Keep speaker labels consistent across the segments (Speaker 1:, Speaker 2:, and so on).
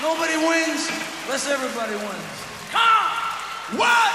Speaker 1: Nobody wins unless everybody wins. Come! on!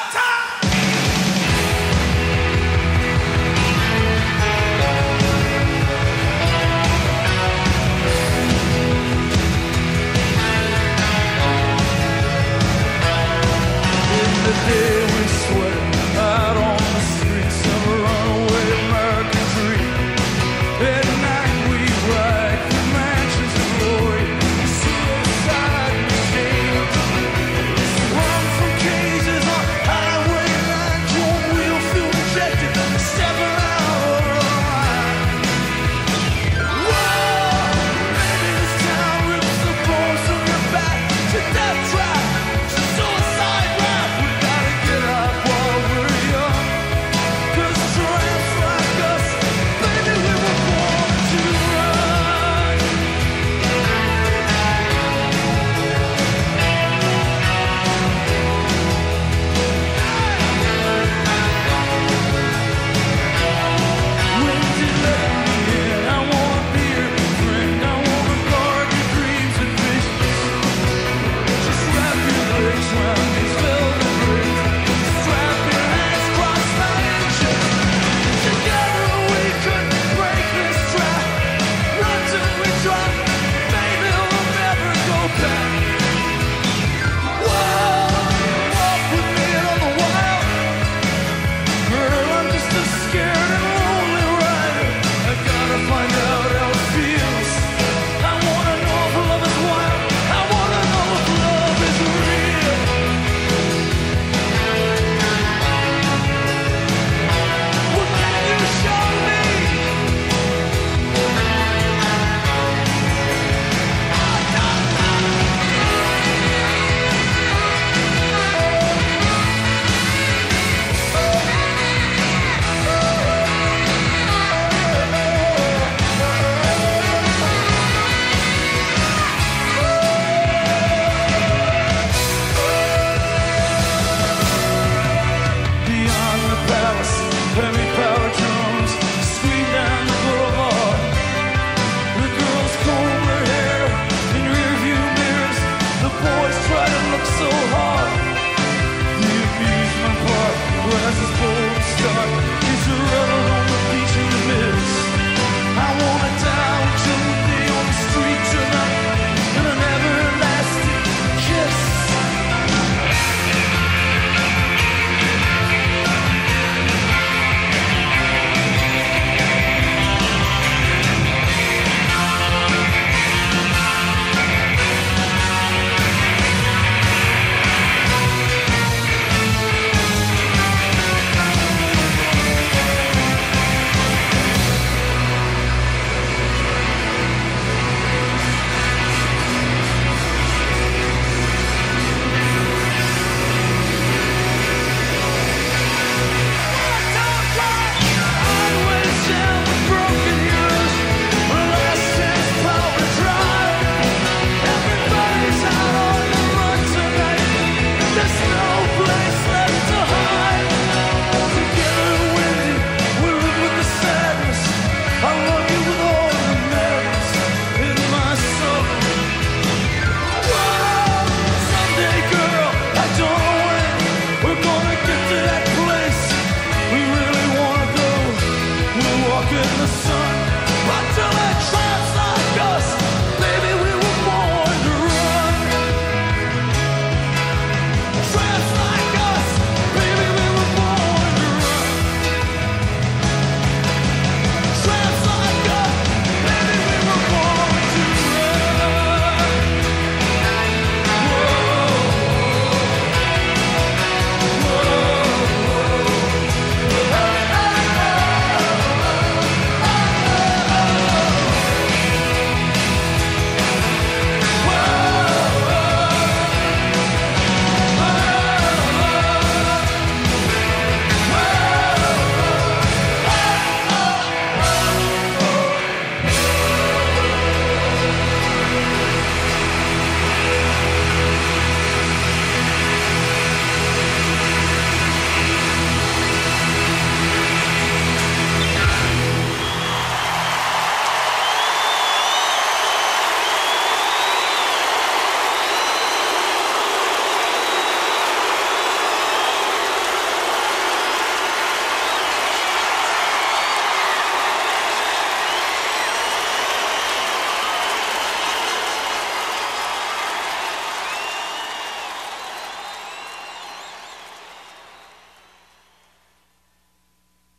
Speaker 1: cold start is running.